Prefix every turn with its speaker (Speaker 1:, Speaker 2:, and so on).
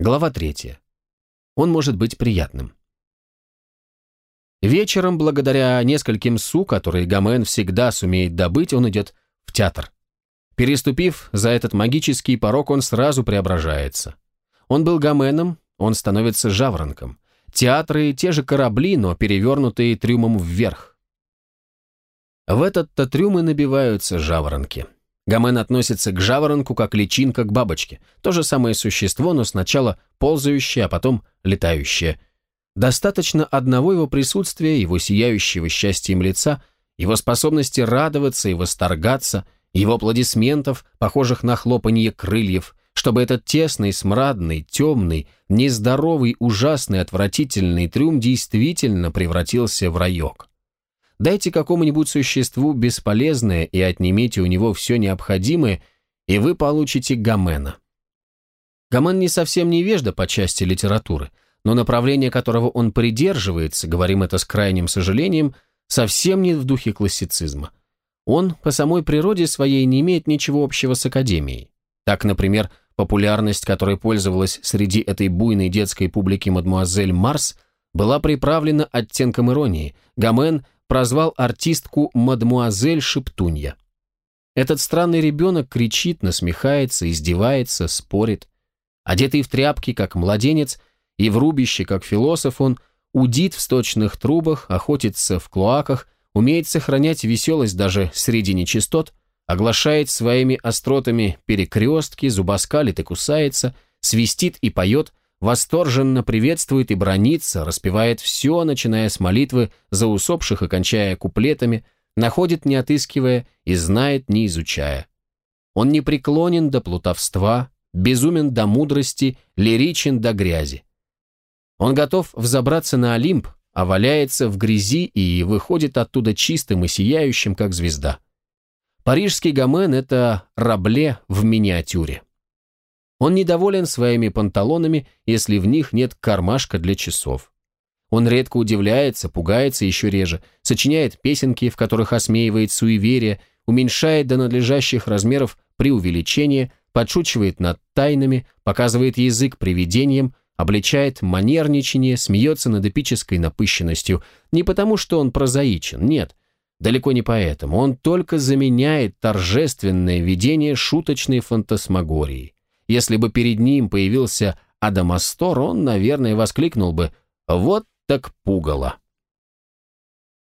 Speaker 1: Глава третья. Он может быть приятным. Вечером, благодаря нескольким су, которые Гомен всегда сумеет добыть, он идет в театр. Переступив за этот магический порог, он сразу преображается. Он был Гоменом, он становится жаворонком. Театры – те же корабли, но перевернутые трюмом вверх. В этот-то трюм и набиваются жаворонки. Гомен относится к жаворонку как личинка к бабочке. То же самое существо, но сначала ползающее, а потом летающее. Достаточно одного его присутствия, его сияющего счастьем лица, его способности радоваться и восторгаться, его аплодисментов, похожих на хлопанье крыльев, чтобы этот тесный, смрадный, темный, нездоровый, ужасный, отвратительный трюм действительно превратился в райок. Дайте какому-нибудь существу бесполезное и отнимите у него все необходимое, и вы получите Гомена. Гомен не совсем невежда по части литературы, но направление которого он придерживается, говорим это с крайним сожалением, совсем не в духе классицизма. Он по самой природе своей не имеет ничего общего с академией. Так, например, популярность, которой пользовалась среди этой буйной детской публики мадмуазель Марс, была приправлена оттенком иронии. Гомен прозвал артистку мадмуазель Шептунья. Этот странный ребенок кричит, насмехается, издевается, спорит. Одетый в тряпки, как младенец, и в рубище, как философ, он удит в сточных трубах, охотится в клоаках, умеет сохранять веселость даже среди нечистот, оглашает своими остротами перекрестки, зубоскалит и кусается, свистит и поет, восторженно приветствует и бронится, распевает все, начиная с молитвы за усопших и кончая куплетами, находит, не отыскивая, и знает, не изучая. Он не преклонен до плутовства, безумен до мудрости, лиричен до грязи. Он готов взобраться на Олимп, а валяется в грязи и выходит оттуда чистым и сияющим, как звезда. Парижский Гомен — это Рабле в миниатюре. Он недоволен своими панталонами, если в них нет кармашка для часов. Он редко удивляется, пугается еще реже, сочиняет песенки, в которых осмеивает суеверие, уменьшает до надлежащих размеров преувеличение, подшучивает над тайнами, показывает язык привидениям, обличает манерничание, смеется над эпической напыщенностью. Не потому, что он прозаичен, нет, далеко не поэтому. Он только заменяет торжественное видение шуточной фантасмагории. Если бы перед ним появился Адамастор, он, наверное, воскликнул бы «Вот так пугало!»